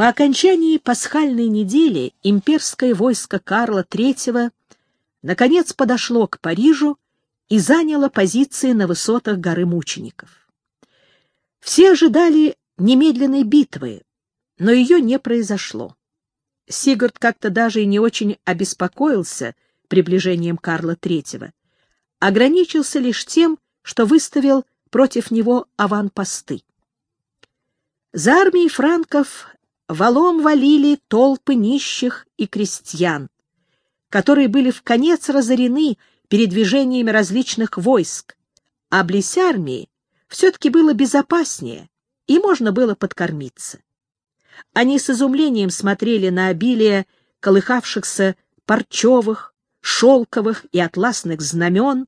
По окончании пасхальной недели имперское войско Карла III наконец подошло к Парижу и заняло позиции на высотах горы Мучеников. Все ожидали немедленной битвы, но ее не произошло. Сигурд как-то даже и не очень обеспокоился приближением Карла III, ограничился лишь тем, что выставил против него аванпосты. За армией франков валом валили толпы нищих и крестьян, которые были в конец разорены передвижениями различных войск, а близ армии все-таки было безопаснее, и можно было подкормиться. Они с изумлением смотрели на обилие колыхавшихся парчевых, шелковых и атласных знамен,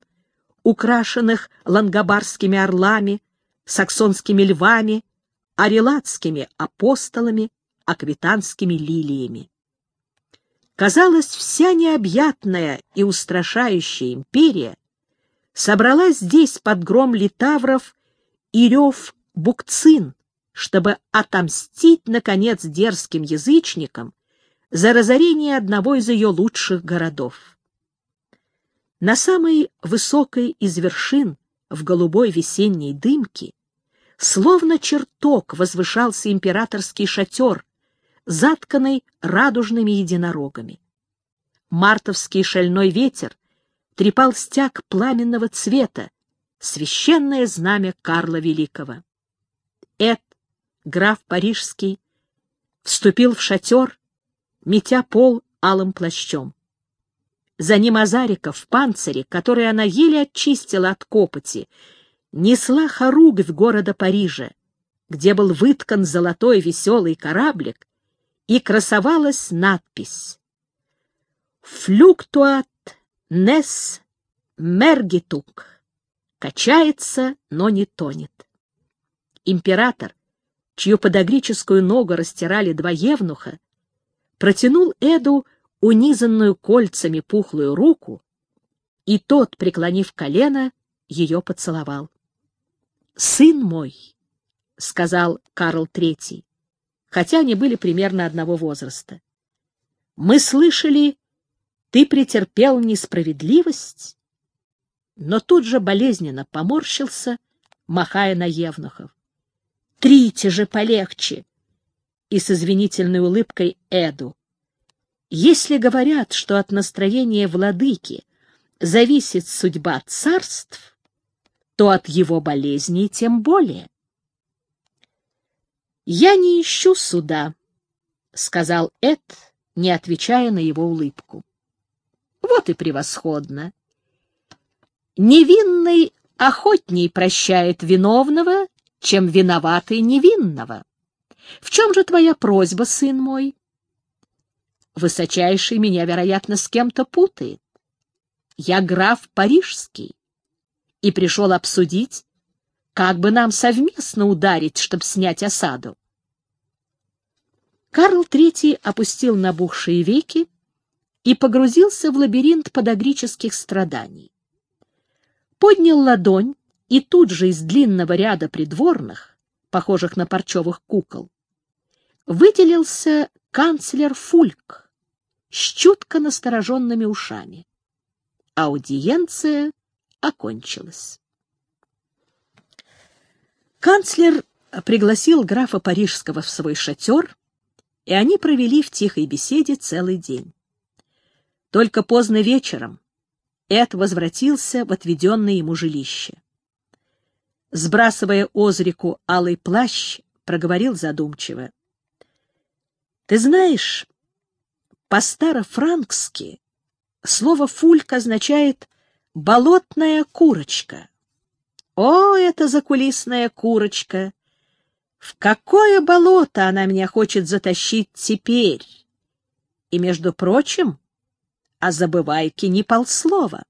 украшенных лангобарскими орлами, саксонскими львами, арелатскими апостолами, аквитанскими лилиями. Казалось, вся необъятная и устрашающая империя собралась здесь под гром литавров и рев букцин, чтобы отомстить, наконец, дерзким язычникам за разорение одного из ее лучших городов. На самой высокой из вершин в голубой весенней дымке словно чертог возвышался императорский шатер, затканный радужными единорогами. Мартовский шальной ветер трепал стяг пламенного цвета, священное знамя Карла Великого. Эд, граф Парижский, вступил в шатер, метя пол алым плащом. За ним Азарика в панцире, который она еле очистила от копоти, несла хоругвь города Парижа, где был выткан золотой веселый кораблик, и красовалась надпись «Флюктуат нес мергитук» — качается, но не тонет. Император, чью подогрическую ногу растирали два евнуха, протянул Эду унизанную кольцами пухлую руку, и тот, преклонив колено, ее поцеловал. «Сын мой», — сказал Карл Третий, хотя они были примерно одного возраста, — «мы слышали, ты претерпел несправедливость?» Но тут же болезненно поморщился, махая на евнухов. «Трите же полегче!» И с извинительной улыбкой Эду. «Если говорят, что от настроения владыки зависит судьба царств, то от его болезней тем более. «Я не ищу суда», — сказал Эд, не отвечая на его улыбку. «Вот и превосходно. Невинный охотней прощает виновного, чем виноватый невинного. В чем же твоя просьба, сын мой?» Высочайший меня, вероятно, с кем-то путает. Я граф Парижский и пришел обсудить, как бы нам совместно ударить, чтобы снять осаду. Карл III опустил набухшие веки и погрузился в лабиринт подогрических страданий. Поднял ладонь, и тут же из длинного ряда придворных, похожих на парчевых кукол, выделился канцлер Фульк с чутко настороженными ушами. Аудиенция окончилась. Канцлер пригласил графа Парижского в свой шатер, и они провели в тихой беседе целый день. Только поздно вечером Эд возвратился в отведенное ему жилище. Сбрасывая Озрику алый плащ, проговорил задумчиво. — Ты знаешь, по-старо-франкски слово «фульк» означает Болотная курочка. О, эта закулисная курочка! В какое болото она меня хочет затащить теперь? И, между прочим, о забывайке не полслова.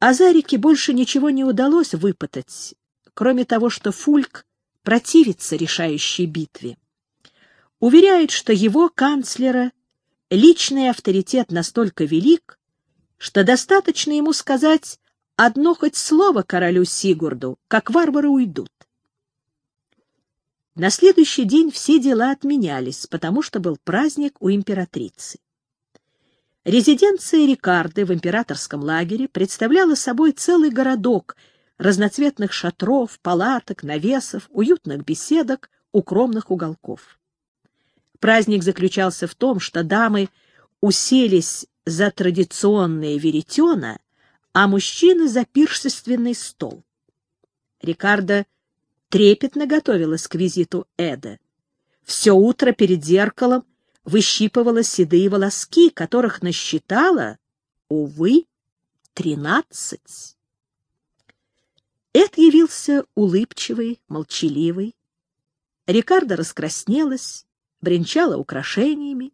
Азарике больше ничего не удалось выпытать, кроме того, что Фульк противится решающей битве. Уверяет, что его канцлера личный авторитет настолько велик, что достаточно ему сказать одно хоть слово королю Сигурду, как варвары уйдут. На следующий день все дела отменялись, потому что был праздник у императрицы. Резиденция Рикарды в императорском лагере представляла собой целый городок разноцветных шатров, палаток, навесов, уютных беседок, укромных уголков. Праздник заключался в том, что дамы уселись за традиционные веретена, а мужчины за пиршественный стол. Рикардо трепетно готовилась к визиту Эда. Все утро перед зеркалом выщипывала седые волоски, которых насчитала, увы, тринадцать. Эд явился улыбчивый, молчаливый. Рикардо раскраснелась, бренчала украшениями,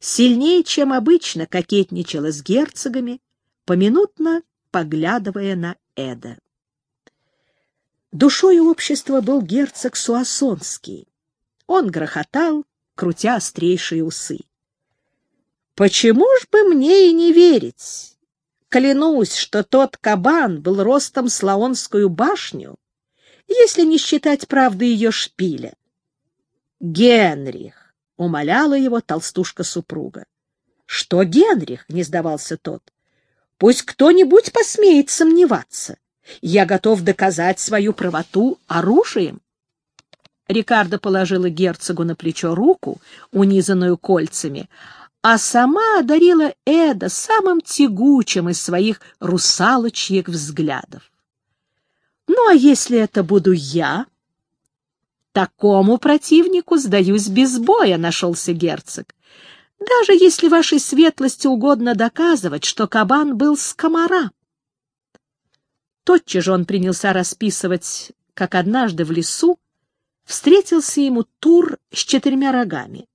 сильнее, чем обычно, кокетничала с герцогами, поминутно поглядывая на Эда. Душой общества был герцог Суассонский. Он грохотал, крутя острейшие усы. «Почему ж бы мне и не верить? Клянусь, что тот кабан был ростом с башню, если не считать правды ее шпиля. Генрих!» — умоляла его толстушка-супруга. «Что Генрих?» — не сдавался тот. «Пусть кто-нибудь посмеет сомневаться. Я готов доказать свою правоту оружием». Рикардо положила герцогу на плечо руку, унизанную кольцами, а сама одарила Эда самым тягучим из своих русалочьих взглядов. «Ну, а если это буду я?» Такому противнику сдаюсь без боя, — нашелся герцог. Даже если вашей светлости угодно доказывать, что кабан был с комара. Тотчас же он принялся расписывать, как однажды в лесу встретился ему тур с четырьмя рогами.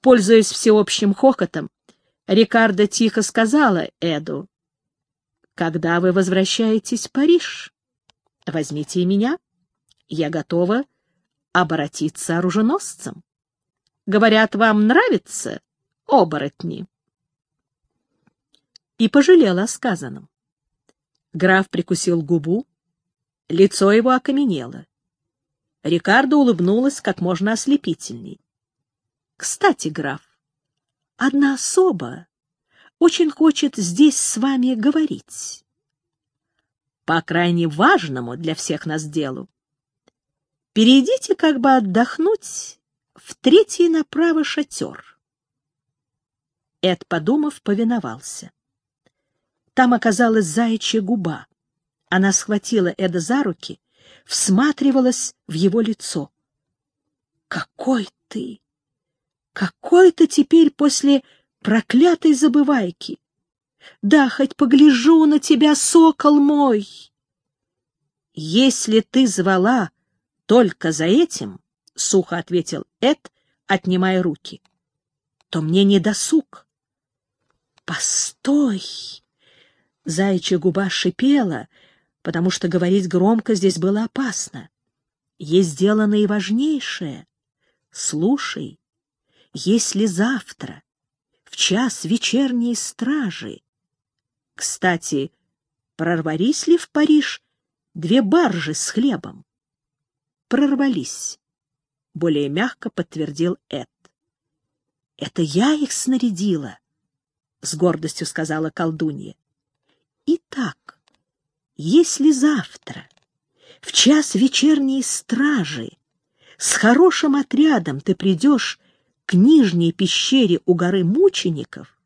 Пользуясь всеобщим хохотом, Рикардо тихо сказала Эду, «Когда вы возвращаетесь в Париж, возьмите и меня. Я готова обратиться оруженосцем. Говорят, вам нравится оборотни?» И пожалел о сказанном. Граф прикусил губу, лицо его окаменело. Рикардо улыбнулась как можно ослепительней. — Кстати, граф, одна особа очень хочет здесь с вами говорить. По крайне важному для всех нас делу. Перейдите как бы отдохнуть в третий направо шатер. Эд, подумав, повиновался. Там оказалась заячья губа. Она схватила Эда за руки, всматривалась в его лицо. «Какой ты! Какой ты теперь после проклятой забывайки! Да, хоть погляжу на тебя, сокол мой!» «Если ты звала только за этим, — сухо ответил Эд, отнимая руки, — то мне не досуг. Постой! Заячья губа шипела, потому что говорить громко здесь было опасно. Есть дело наиважнейшее. Слушай, если завтра, в час вечерней стражи... Кстати, прорвались ли в Париж две баржи с хлебом? прорвались, — более мягко подтвердил Эд. — Это я их снарядила, — с гордостью сказала колдунья. — Итак, если завтра, в час вечерней стражи, с хорошим отрядом ты придешь к нижней пещере у горы мучеников,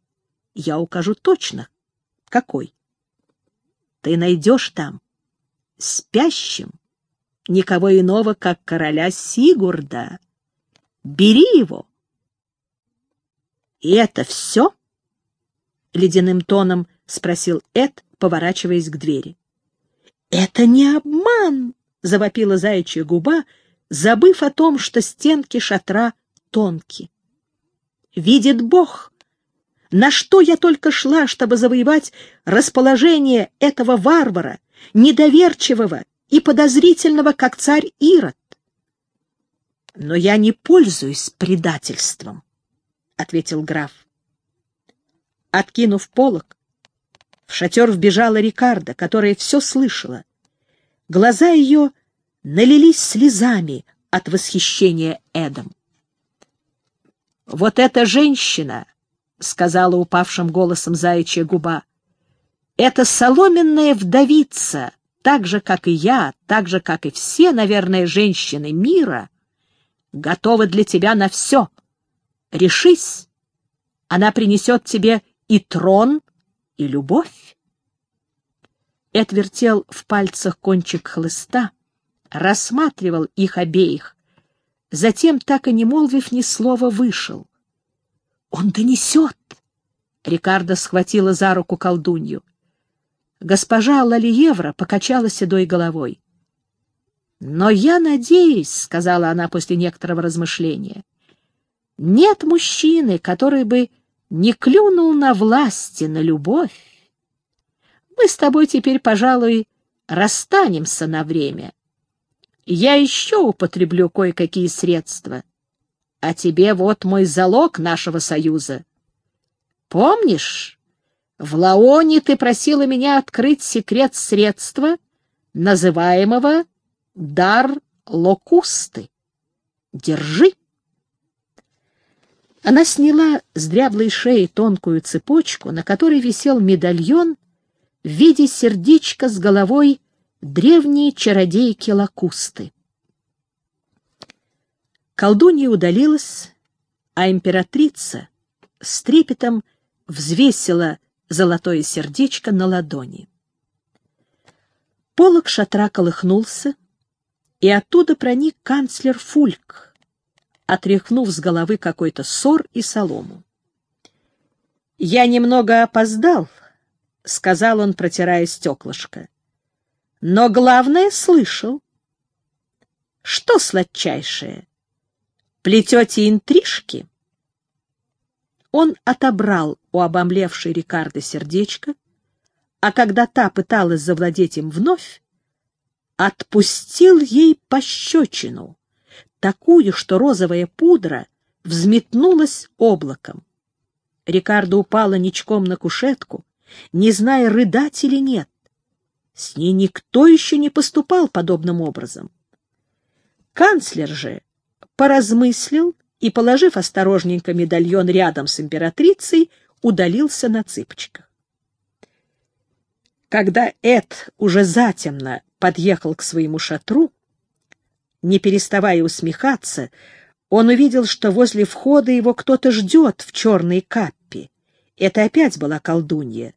я укажу точно, какой. Ты найдешь там спящим никого иного, как короля Сигурда. Бери его. — И это все? — ледяным тоном спросил Эд, поворачиваясь к двери. — Это не обман! — завопила заячья губа, забыв о том, что стенки шатра тонкие. — Видит Бог! На что я только шла, чтобы завоевать расположение этого варвара, недоверчивого и подозрительного, как царь Ирод. Но я не пользуюсь предательством, — ответил граф. Откинув полог, в шатер вбежала Рикардо, которая все слышала. Глаза ее налились слезами, от восхищения Эдом. «Вот эта женщина», — сказала упавшим голосом заячья губа, — «это соломенная вдовица, так же, как и я, так же, как и все, наверное, женщины мира, готова для тебя на все. Решись, она принесет тебе и трон, и любовь. Эд вертел в пальцах кончик хлыста, рассматривал их обеих, затем, так и не молвив ни слова, вышел. «Он донесет!» Рикардо схватила за руку колдунью. Госпожа Лалиевра покачала седой головой. «Но я надеюсь», — сказала она после некоторого размышления, — «нет мужчины, который бы не клюнул на власти, на любовь. Мы с тобой теперь, пожалуй, расстанемся на время. Я еще употреблю кое-какие средства. А тебе вот мой залог нашего союза. Помнишь, в Лаоне ты просила меня открыть секрет средства, называемого дар локусты. Держи. Она сняла с дряблой шеи тонкую цепочку, на которой висел медальон в виде сердечка с головой древней чародейки Лакусты. Колдунья удалилась, а императрица с трепетом взвесила золотое сердечко на ладони. Полок шатра колыхнулся, и оттуда проник канцлер Фульк, отряхнув с головы какой-то ссор и солому. «Я немного опоздал», — сказал он, протирая стеклышко. «Но главное слышал. Что сладчайшее? Плетете интрижки?» Он отобрал у обомлевшей Рикарды сердечко, а когда та пыталась завладеть им вновь, отпустил ей пощечину, такую, что розовая пудра взметнулась облаком. Рикардо упала ничком на кушетку, не зная, рыдать или нет. С ней никто еще не поступал подобным образом. Канцлер же поразмыслил и, положив осторожненько медальон рядом с императрицей, удалился на цыпочках. Когда Эд уже затемно подъехал к своему шатру, не переставая усмехаться, он увидел, что возле входа его кто-то ждет в черной каппе. Это опять была колдунья.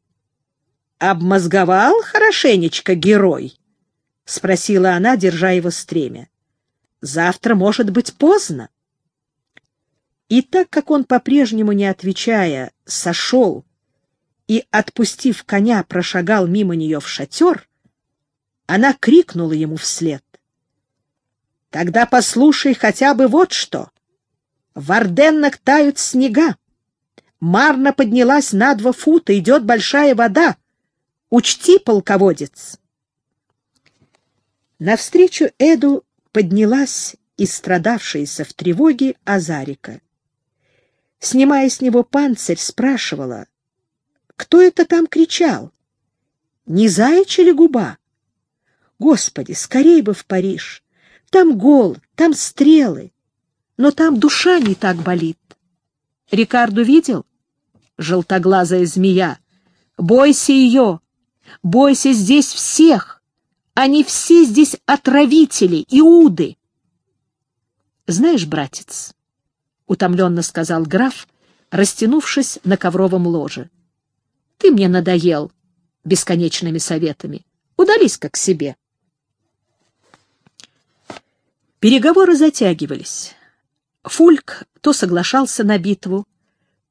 «Обмозговал хорошенечко герой?» — спросила она, держа его стремя. «Завтра, может быть, поздно». И так как он, по-прежнему не отвечая, сошел и, отпустив коня, прошагал мимо нее в шатер, она крикнула ему вслед. «Тогда послушай хотя бы вот что. В Орденнах тают снега. Марна поднялась на два фута, идет большая вода. Учти, полководец!» Навстречу Эду поднялась и страдавшаяся в тревоге Азарика снимая с него панцирь, спрашивала, кто это там кричал? Не заячья ли губа? Господи, скорей бы в Париж! Там гол, там стрелы, но там душа не так болит. Рикарду видел? Желтоглазая змея. Бойся ее! Бойся здесь всех! Они все здесь отравители, иуды! Знаешь, братец, — утомленно сказал граф, растянувшись на ковровом ложе. — Ты мне надоел бесконечными советами. Удались-ка к себе. Переговоры затягивались. Фульк то соглашался на битву,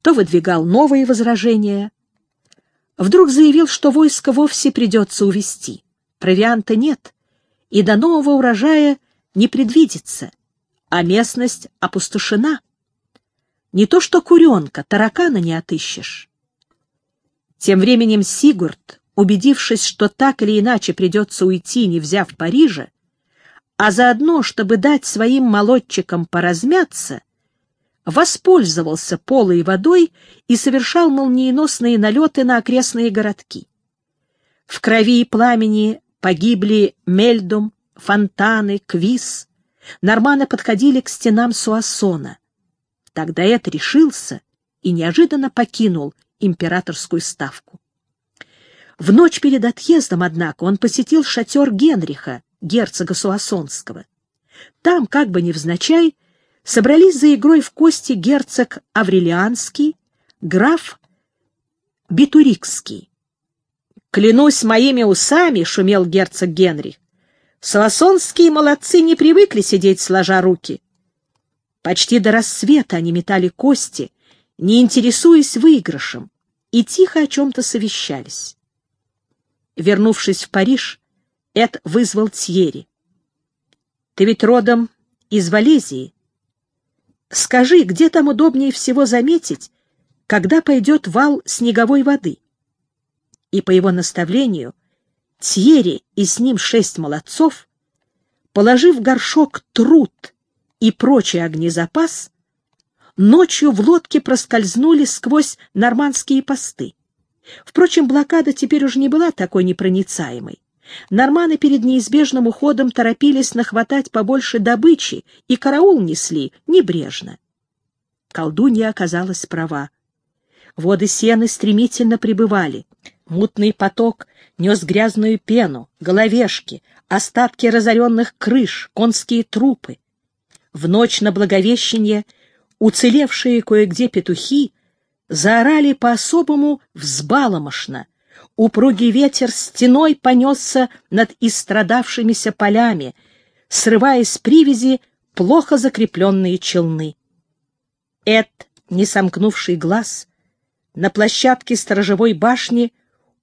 то выдвигал новые возражения. Вдруг заявил, что войско вовсе придется увести. Провианта нет, и до нового урожая не предвидится, а местность опустошена. Не то что куренка, таракана не отыщешь. Тем временем Сигурд, убедившись, что так или иначе придется уйти, не взяв Парижа, а заодно, чтобы дать своим молодчикам поразмяться, воспользовался полой водой и совершал молниеносные налеты на окрестные городки. В крови и пламени погибли Мельдум, Фонтаны, Квиз, норманы подходили к стенам Суассона. Тогда Эд решился и неожиданно покинул императорскую ставку. В ночь перед отъездом, однако, он посетил шатер Генриха, герцога Суассонского. Там, как бы невзначай, собрались за игрой в кости герцог Аврелианский, граф Битурикский. «Клянусь моими усами!» — шумел герцог Генрих. «Суассонские молодцы не привыкли сидеть сложа руки. Почти до рассвета они метали кости, не интересуясь выигрышем, и тихо о чем-то совещались. Вернувшись в Париж, Эд вызвал Тьери. «Ты ведь родом из Валезии. Скажи, где там удобнее всего заметить, когда пойдет вал снеговой воды?» И по его наставлению Тьери и с ним шесть молодцов, положив горшок труд и прочий огнезапас, ночью в лодке проскользнули сквозь нормандские посты. Впрочем, блокада теперь уже не была такой непроницаемой. Норманы перед неизбежным уходом торопились нахватать побольше добычи и караул несли небрежно. Колдунья оказалась права. Воды сены стремительно прибывали. Мутный поток нес грязную пену, головешки, остатки разоренных крыш, конские трупы. В ночь на Благовещение уцелевшие кое-где петухи заорали по-особому взбаломошно. Упругий ветер стеной понесся над истрадавшимися полями, срывая с привязи плохо закрепленные челны. Эд, не сомкнувший глаз, на площадке сторожевой башни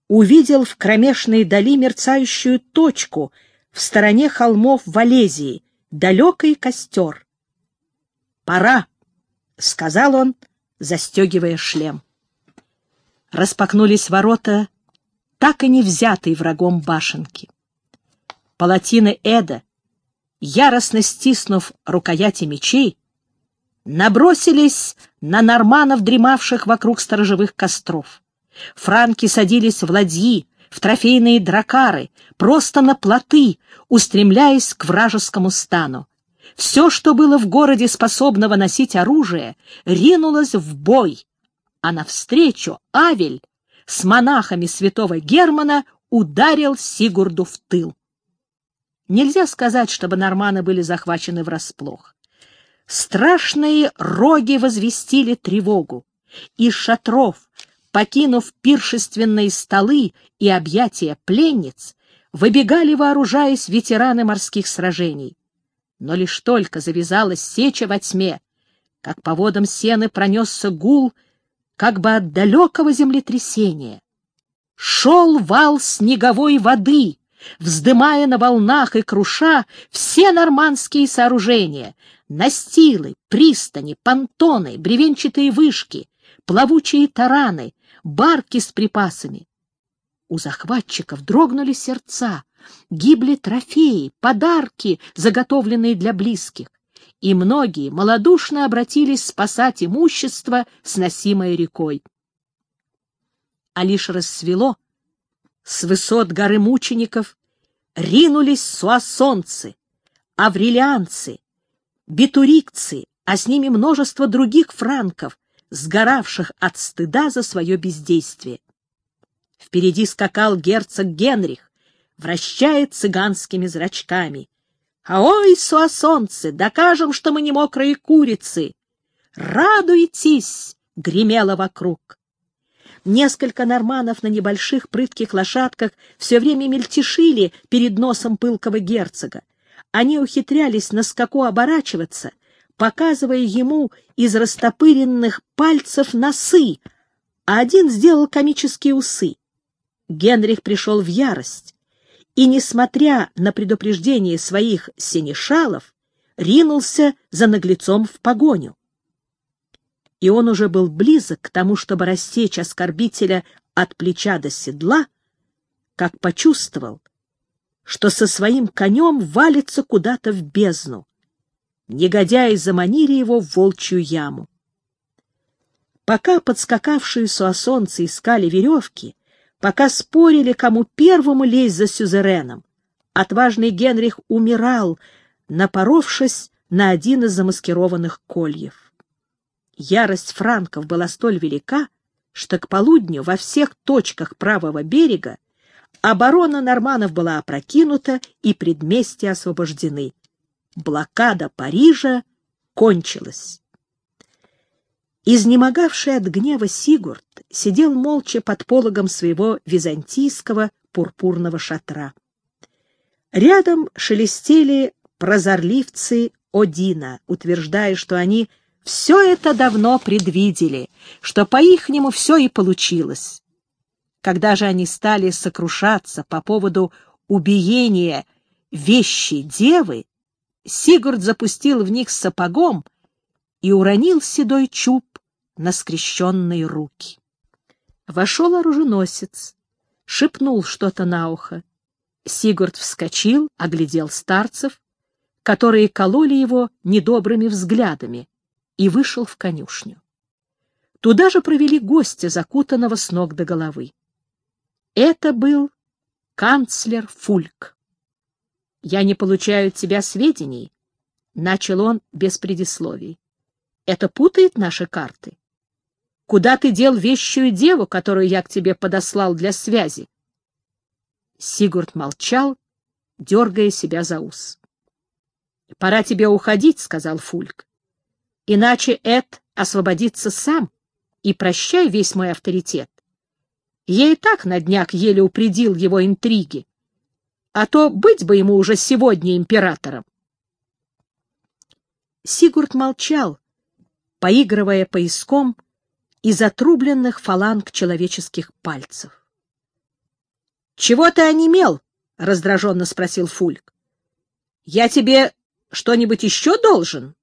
увидел в кромешной дали мерцающую точку в стороне холмов Валезии, далекий костер. «Пора!» — сказал он, застегивая шлем. Распахнулись ворота, так и не взятые врагом башенки. Палатины Эда, яростно стиснув рукояти мечей, набросились на норманов, дремавших вокруг сторожевых костров. Франки садились в ладьи, в трофейные дракары, просто на плоты, устремляясь к вражескому стану. Все, что было в городе способного носить оружие, ринулось в бой, а навстречу Авель с монахами святого Германа ударил Сигурду в тыл. Нельзя сказать, чтобы норманы были захвачены врасплох. Страшные роги возвестили тревогу. Из шатров, покинув пиршественные столы и объятия пленниц, выбегали, вооружаясь, ветераны морских сражений. Но лишь только завязалась сеча во тьме, как по водам сены пронесся гул, как бы от далекого землетрясения. Шел вал снеговой воды, вздымая на волнах и круша все нормандские сооружения, настилы, пристани, понтоны, бревенчатые вышки, плавучие тараны, барки с припасами. У захватчиков дрогнули сердца, гибли трофеи, подарки, заготовленные для близких, и многие малодушно обратились спасать имущество, сносимое рекой. А лишь рассвело, с высот горы мучеников ринулись суассонцы, аврелианцы, битурикцы, а с ними множество других франков, сгоравших от стыда за свое бездействие. Впереди скакал герцог Генрих, вращая цыганскими зрачками. «А ой, суасонцы, докажем, что мы не мокрые курицы!» «Радуйтесь!» — гремело вокруг. Несколько норманов на небольших прытких лошадках все время мельтешили перед носом пылкого герцога. Они ухитрялись на скаку оборачиваться, показывая ему из растопыренных пальцев носы, а один сделал комические усы. Генрих пришел в ярость и, несмотря на предупреждение своих синешалов, ринулся за наглецом в погоню. И он уже был близок к тому, чтобы рассечь оскорбителя от плеча до седла, как почувствовал, что со своим конем валится куда-то в бездну. Негодяи заманили его в волчью яму. Пока подскакавшие суасонцы искали веревки, пока спорили, кому первому лезть за сюзереном. Отважный Генрих умирал напоровшись на один из замаскированных кольев. Ярость франков была столь велика, что к полудню во всех точках правого берега оборона норманов была опрокинута и предместья освобождены. Блокада Парижа кончилась. Изнемогавший от гнева Сигурд сидел молча под пологом своего византийского пурпурного шатра. Рядом шелестели прозорливцы Одина, утверждая, что они все это давно предвидели, что по-ихнему все и получилось. Когда же они стали сокрушаться по поводу убиения вещи девы, Сигурд запустил в них сапогом и уронил седой чуб на скрещенные руки. Вошел оруженосец, шепнул что-то на ухо. Сигурд вскочил, оглядел старцев, которые кололи его недобрыми взглядами, и вышел в конюшню. Туда же провели гостя, закутанного с ног до головы. Это был канцлер Фульк. «Я не получаю от тебя сведений», — начал он без предисловий. «Это путает наши карты. Куда ты дел вещую деву, которую я к тебе подослал для связи?» Сигурд молчал, дергая себя за ус. «Пора тебе уходить», — сказал Фульк. Иначе Эд освободится сам, и прощай весь мой авторитет. Я и так на днях еле упредил его интриги, а то быть бы ему уже сегодня императором. Сигурд молчал, поигрывая поиском из отрубленных фаланг человеческих пальцев. — Чего ты онемел? — раздраженно спросил Фульк. — Я тебе что-нибудь еще должен?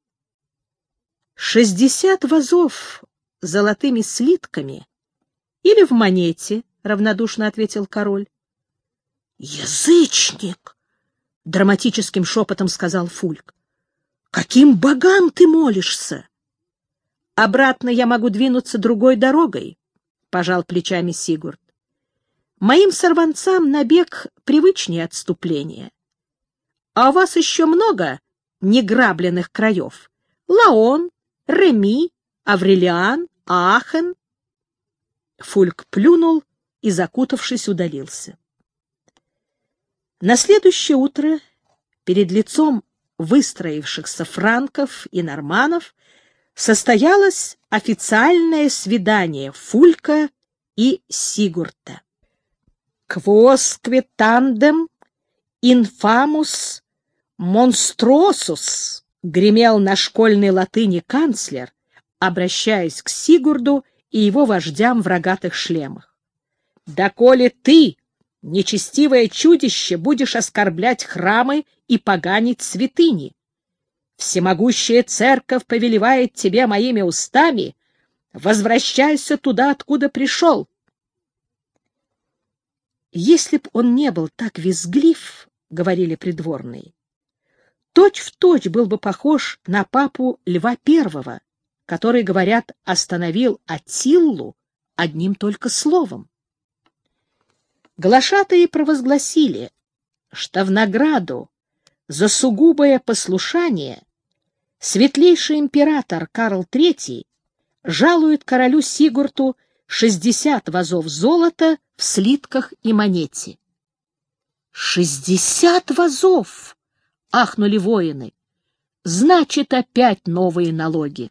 — Шестьдесят вазов золотыми слитками или в монете, — равнодушно ответил король. — Язычник! — драматическим шепотом сказал Фульк. — Каким богам ты молишься? — Обратно я могу двинуться другой дорогой, — пожал плечами Сигурд. — Моим сорванцам набег привычнее отступления. А у вас еще много неграбленных краев? Лаон, Реми, Аврелиан, Аахен. Фульк плюнул и, закутавшись, удалился. На следующее утро перед лицом выстроившихся франков и норманов состоялось официальное свидание Фулька и Сигурта. «Квоскве тандем инфамус монстросус» гремел на школьной латыни канцлер, обращаясь к Сигурду и его вождям в рогатых шлемах. «Доколе ты, нечестивое чудище, будешь оскорблять храмы и поганить святыни? Всемогущая церковь повелевает тебе моими устами, возвращайся туда, откуда пришел». «Если б он не был так визглив, — говорили придворные, точь-в-точь точь был бы похож на папу Льва Первого, который, говорят, остановил Атиллу одним только словом. Глашатые провозгласили, что в награду за сугубое послушание светлейший император Карл III жалует королю Сигурту 60 вазов золота в слитках и монете. «Шестьдесят вазов!» — ахнули воины. «Значит, опять новые налоги!»